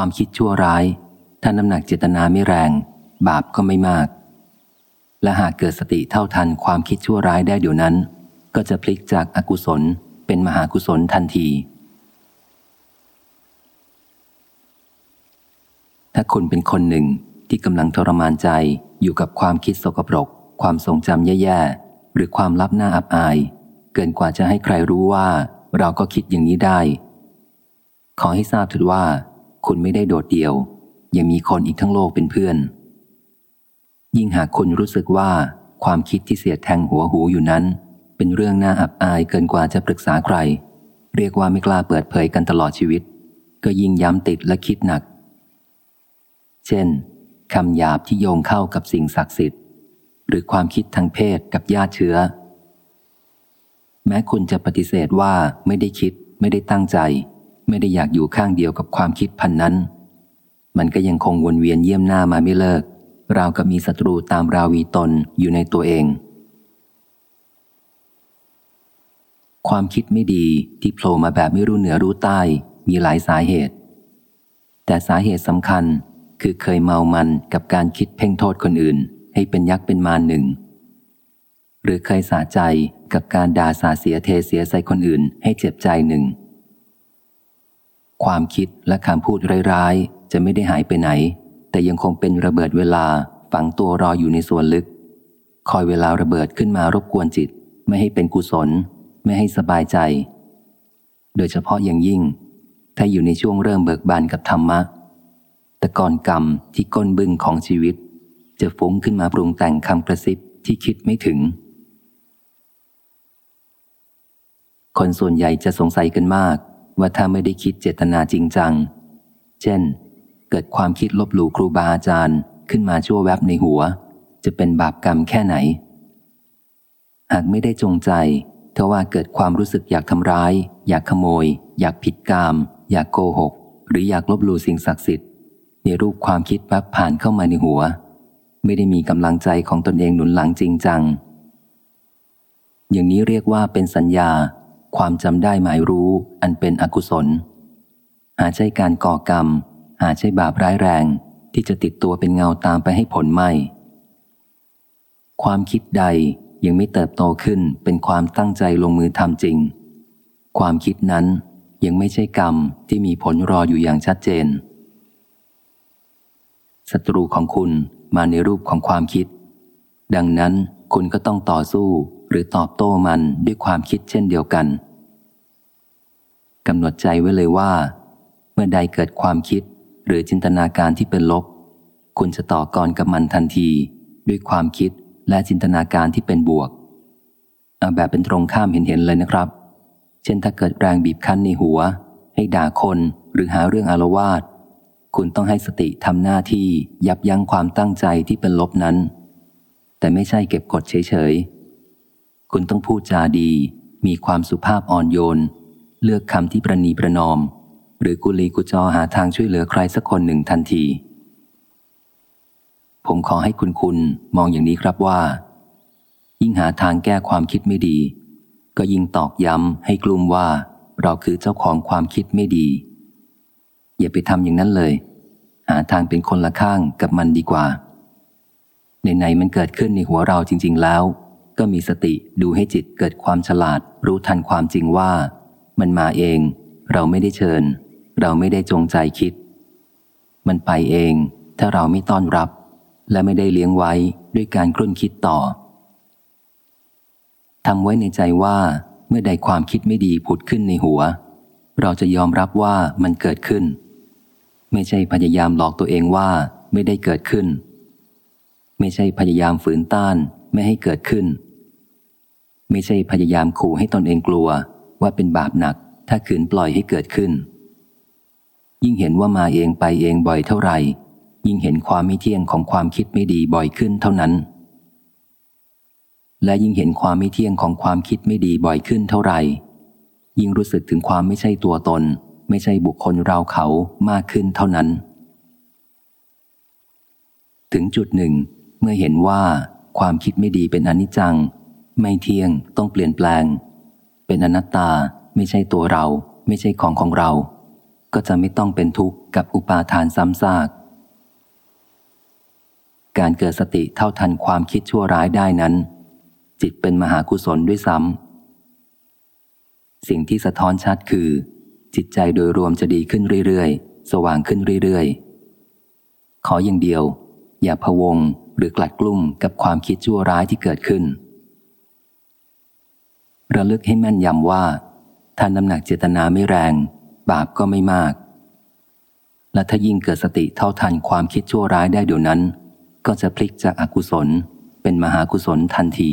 ความคิดชั่วร้าย ถ้าน้ำหนักเจตนาไม่แรง บาปก็ไม่มาก และหากเกิดสติเท่าทันความคิดชั่วร้ายได้เดี๋ยวนั้น ก็จะพลิกจากอากุศลเป็นมหากุศลทันที ถ้าคุณเป็นคนหนึ่งที่กำลังทรมานใจอยู่กับความคิดสกปรก ความทรงจำแย่ๆ หรือความลับหน้าอับอาย เกินกว่าจะให้ใครรู้ว่าเราก็คิดอย่างนี้ได้ ขอให้ทราบถือว่า คุณไม่ได้โดดเดี่ยว ยังมีคนอีกทั้งโลกเป็นเพื่อน ยิ่งหากคุณรู้สึกว่าความคิดที่เสียดแทงหัวหูอยู่นั้น เป็นเรื่องน่าอับอายเกินกว่าจะปรึกษาใคร เรียกว่าไม่กล้าเปิดเผยกันตลอดชีวิต ก็ยิ่งย้ำติดและคิดหนัก เช่นคำหยาบที่โยงเข้ากับสิ่งศักดิ์สิทธิ์ หรือความคิดทางเพศกับญาติเชื้อ แม้คุณจะปฏิเสธว่าไม่ได้คิดไม่ได้ตั้งใจ ไม่ได้อยากอยู่ข้างเดียวกับความคิดพันนั้น มันก็ยังคงวนเวียนเยี่ยมหน้ามาไม่เลิก ราวกับมีศัตรูตามราวีตนอยู่ในตัวเอง ความคิดไม่ดีที่โผล่มาแบบไม่รู้เหนือรู้ใต้มีหลายสาเหตุ แต่สาเหตุสำคัญคือเคยเมามันกับการคิดเพ่งโทษคนอื่น ให้เป็นยักษ์เป็นมารหนึ่ง หรือเคยสาใจกับการด่าสาเสียเทเสียใส่คนอื่นให้เจ็บใจหนึ่ง ความคิดและคำพูดร้ายๆ จะไม่ได้หายไปไหน แต่ยังคงเป็นระเบิดเวลาฝังตัวรออยู่ในส่วนลึก คอยเวลาระเบิดขึ้นมารบกวนจิต ไม่ให้เป็นกุศล ไม่ให้สบายใจ โดยเฉพาะอย่างยิ่ง ถ้าอยู่ในช่วงเริ่มเบิกบานกับธรรมะต่ก่อนกรรมที่ก้นบึ้งของชีวิต จะฟุ้งขึ้นมาปรุงแต่งคำกระซิบที่คิดไม่ถึง คนส่วนใหญ่จะสงสัยกันมาก ว่าถ้าไม่ได้คิดเจตนาจริงจัง เช่น เกิดความคิดลบหลู่ครูบาอาจารย์ขึ้นมาชั่วแวบในหัว จะเป็นบาปกรรมแค่ไหน หากไม่ได้จงใจถ้าว่าเกิดความรู้สึกอยากทำร้าย อยากขโมย อยากผิดกรรมอยากโกหก หรืออยากลบหลู่สิ่งศักดิ์สิทธิ์ในรูปความคิดแวบผ่านเข้ามาในหัว ไม่ได้มีกำลังใจของตนเองหนุนหลังจริงจัง อย่างนี้เรียกว่าเป็นสัญญา ความจำได้หมายรู้อันเป็นอกุศล หาใช่การก่อกรรม หาใช่บาปร้ายแรงที่จะติดตัวเป็นเงาตามไปให้ผลไม่ความคิดใดยังไม่เติบโตขึ้นเป็นความตั้งใจลงมือทำจริง ความคิดนั้นยังไม่ใช่กรรมที่มีผลรออยู่อย่างชัดเจนศัตรูของคุณมาในรูปของความคิด ดังนั้นคุณก็ต้องต่อสู้หรือตอบโต้มันด้วยความคิดเช่นเดียวกัน กำหนดใจไว้เลยว่า เมื่อใดเกิดความคิดหรือจินตนาการที่เป็นลบ คุณจะต่อกรกับมันทันที ด้วยความคิดและจินตนาการที่เป็นบวก เอาแบบเป็นตรงข้ามเห็นเห็นเลยนะครับ เช่นถ้าเกิดแรงบีบคั้นในหัว ให้ด่าคนหรือหาเรื่องอารวาสคุณต้องให้สติทำหน้าที่ยับยั้งความตั้งใจที่เป็นลบนั้น แต่ไม่ใช่เก็บกดเฉยๆ คุณต้องพูดจาดี มีความสุภาพอ่อนโยน เลือกคำที่ประนีประนอม หรือกุลีกุจอหาทางช่วยเหลือใครสักคนหนึ่งทันที ผมขอให้คุณคุณมองอย่างนี้ครับว่า ยิ่งหาทางแก้ความคิดไม่ดี ก็ยิ่งตอกย้ำให้กลุ่มว่า เราคือเจ้าของความคิดไม่ดี อย่าไปทำอย่างนั้นเลย หาทางเป็นคนละข้างกับมันดีกว่าในไหนมันเกิดขึ้นในหัวเราจริง ๆแล้ว ก็มีสติดูให้จิตเกิดความฉลาด รู้ทันความจริงว่า มันมาเอง เราไม่ได้เชิญ เราไม่ได้จงใจคิด มันไปเอง ถ้าเราไม่ต้อนรับ และไม่ได้เลี้ยงไว้ด้วยการกลุ้นคิดต่อทำไว้ในใจว่าเมื่อใดความคิดไม่ดีผุดขึ้นในหัว เราจะยอมรับว่ามันเกิดขึ้น ไม่ใช่พยายามหลอกตัวเองว่าไม่ได้เกิดขึ้น ไม่ใช่พยายามฝืนต้านไม่ให้เกิดขึ้น ไม่ใช่พยายามขู่ให้ตนเองกลัว ว่าเป็นบาปหนักถ้าขืนปล่อยให้เกิดขึ้น ยิ่งเห็นว่ามาเองไปเองบ่อยเท่าไหร่ ยิ่งเห็นความไม่เที่ยงของความคิดไม่ดีบ่อยขึ้นเท่านั้น และยิ่งเห็นความไม่เที่ยงของความคิดไม่ดีบ่อยขึ้นเท่าไหร่ ยิ่งรู้สึกถึงความไม่ใช่ตัวตน ไม่ใช่บุคคลเราเขามากขึ้นเท่านั้น ถึงจุดหนึ่ง เมื่อเห็นว่าความคิดไม่ดีเป็นอนิจจัง ไม่เที่ยงต้องเปลี่ยนแปลง เป็นอนัตตาไม่ใช่ตัวเรา ไม่ใช่ของของเรา ก็จะไม่ต้องเป็นทุกข์กับอุปาทานซ้ำซาก การเกิดสติเท่าทันความคิดชั่วร้ายได้นั้น จิตเป็นมหากุศลด้วยซ้ำสิ่งที่สะท้อนชัดคือ จิตใจโดยรวมจะดีขึ้นเรื่อยๆ สว่างขึ้นเรื่อยๆ ขออย่างเดียว อย่าพะวงหรือกลัดกลุ้มกับความคิดชั่วร้ายที่เกิดขึ้น ระลึกให้แม่นยำว่า ถ้าน้ำหนักเจตนาไม่แรง บาปก็ไม่มาก และถ้ายิ่งเกิดสติเท่าทันความคิดชั่วร้ายได้เดี๋ยวนั้น ก็จะพลิกจากอากุศลเป็นมหากุศลทันที